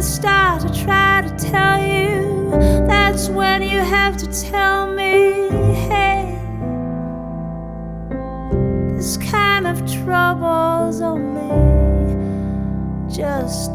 start to try to tell you, that's when you have to tell me, hey, this kind of trouble's only just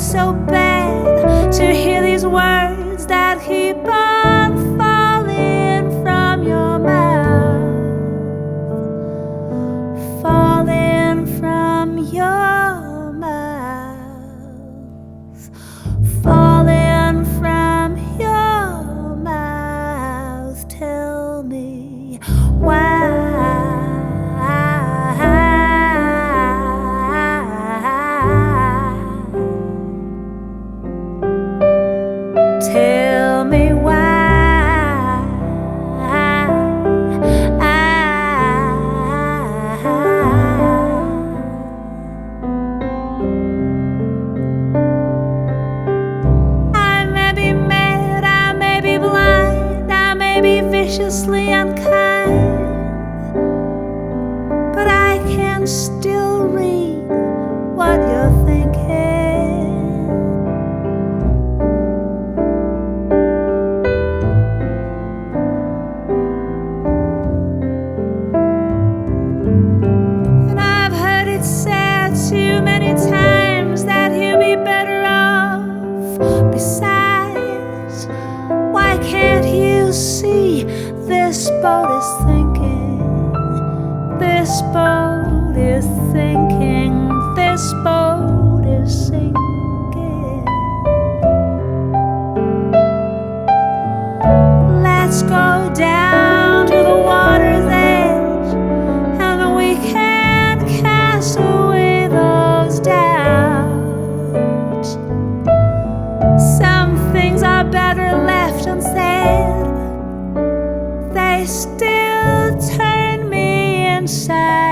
so bad to hear these words that keep on falling from your mouth. Falling from your mouth. Falling be viciously unkind, but I can still boat is thinking? This boat is thinking. This boat is sinking. Let's go down to the water's edge and we can cast away those doubts. Some things are better left unsaid, still turn me inside